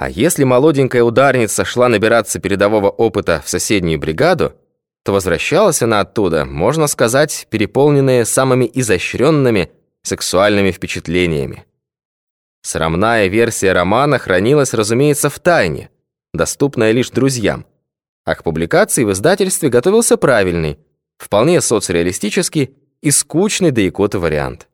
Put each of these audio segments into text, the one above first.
А если молоденькая ударница шла набираться передового опыта в соседнюю бригаду, то возвращалась она оттуда, можно сказать, переполненная самыми изощренными сексуальными впечатлениями. Срамная версия романа хранилась, разумеется, в тайне, доступная лишь друзьям, а к публикации в издательстве готовился правильный, вполне соцреалистический и скучный до икоты вариант.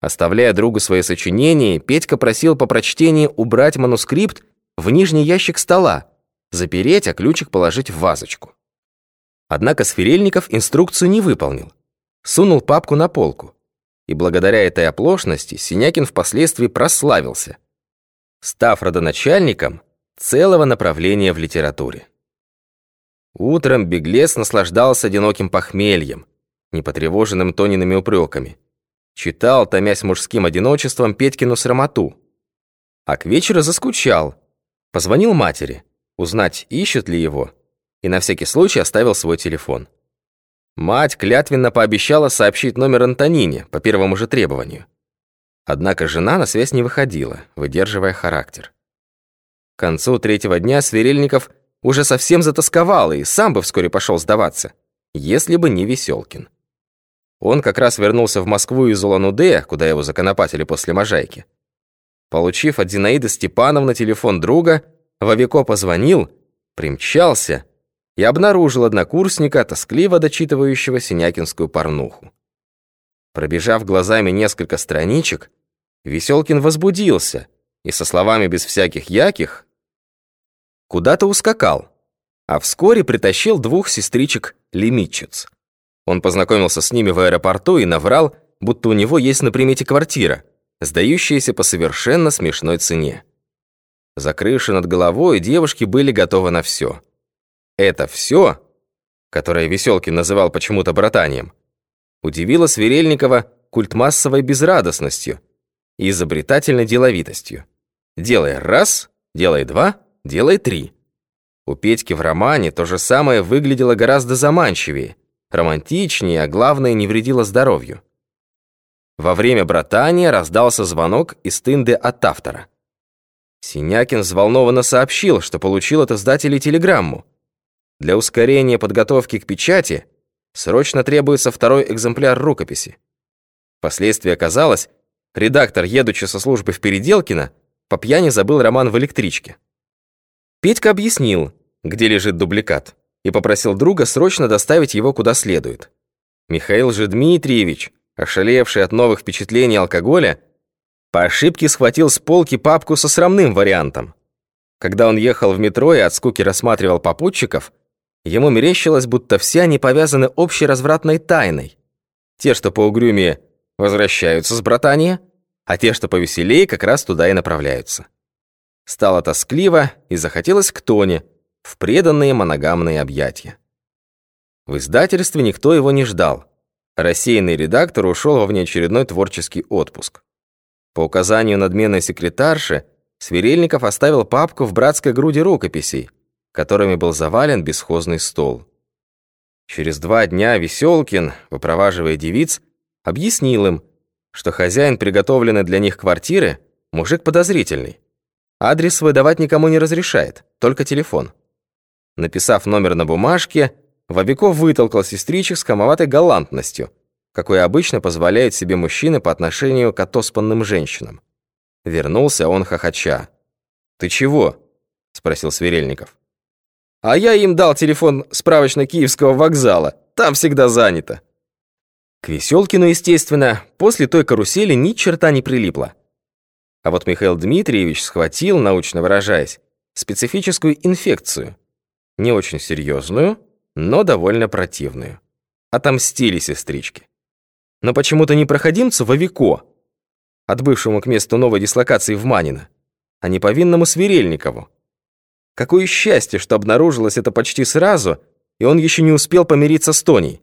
Оставляя другу свои сочинения, Петька просил по прочтении убрать манускрипт в нижний ящик стола, запереть, а ключик положить в вазочку. Однако Сферельников инструкцию не выполнил. Сунул папку на полку. И благодаря этой оплошности Синякин впоследствии прославился, став родоначальником целого направления в литературе. Утром беглец наслаждался одиноким похмельем, непотревоженным Тониными упреками. Читал, томясь мужским одиночеством, Петькину срамоту. А к вечеру заскучал. Позвонил матери, узнать, ищут ли его, и на всякий случай оставил свой телефон. Мать клятвенно пообещала сообщить номер Антонине по первому же требованию. Однако жена на связь не выходила, выдерживая характер. К концу третьего дня Сверельников уже совсем затасковал и сам бы вскоре пошел сдаваться, если бы не Веселкин. Он как раз вернулся в Москву из Улан-Удэ, куда его законопатили после Можайки. Получив от Зинаиды Степановны телефон друга, Вовико позвонил, примчался и обнаружил однокурсника, тоскливо дочитывающего синякинскую порнуху. Пробежав глазами несколько страничек, Веселкин возбудился и со словами без всяких яких куда-то ускакал, а вскоре притащил двух сестричек-лимитчиц. Он познакомился с ними в аэропорту и наврал, будто у него есть на примете квартира, сдающаяся по совершенно смешной цене. За крышей над головой девушки были готовы на все. Это все, которое Веселкин называл почему-то братанием, удивило Сверельникова культмассовой безрадостностью и изобретательной деловитостью. Делай раз, делай два, делай три. У Петьки в романе то же самое выглядело гораздо заманчивее – романтичнее, а главное, не вредило здоровью. Во время братания раздался звонок из тынды от автора. Синякин взволнованно сообщил, что получил от издателей телеграмму. Для ускорения подготовки к печати срочно требуется второй экземпляр рукописи. Впоследствии оказалось, редактор, едучи со службы в Переделкино, по пьяни забыл роман в электричке. Петька объяснил, где лежит дубликат и попросил друга срочно доставить его куда следует. Михаил же Дмитриевич, ошалевший от новых впечатлений алкоголя, по ошибке схватил с полки папку со срамным вариантом. Когда он ехал в метро и от скуки рассматривал попутчиков, ему мерещилось, будто все они повязаны общей развратной тайной. Те, что поугрюмее, возвращаются с братания, а те, что повеселее, как раз туда и направляются. Стало тоскливо и захотелось к Тоне, в преданные моногамные объятия. В издательстве никто его не ждал. Рассеянный редактор ушел во внеочередной творческий отпуск. По указанию надменной секретарши, Сверельников оставил папку в братской груди рукописей, которыми был завален бесхозный стол. Через два дня Веселкин, выпроваживая девиц, объяснил им, что хозяин приготовленной для них квартиры – мужик подозрительный. Адрес выдавать никому не разрешает, только телефон. Написав номер на бумажке, Вовиков вытолкал сестричек с хамоватой галантностью, какой обычно позволяют себе мужчины по отношению к отоспанным женщинам. Вернулся он хохоча. «Ты чего?» – спросил Сверельников. «А я им дал телефон справочно-киевского вокзала. Там всегда занято». К Веселкину, естественно, после той карусели ни черта не прилипло. А вот Михаил Дмитриевич схватил, научно выражаясь, специфическую инфекцию – не очень серьезную, но довольно противную. Отомстили сестрички. Но почему-то не проходимцу Вовико, отбывшему к месту новой дислокации в Манино, а не повинному Сверельникову. Какое счастье, что обнаружилось это почти сразу, и он еще не успел помириться с Тоней.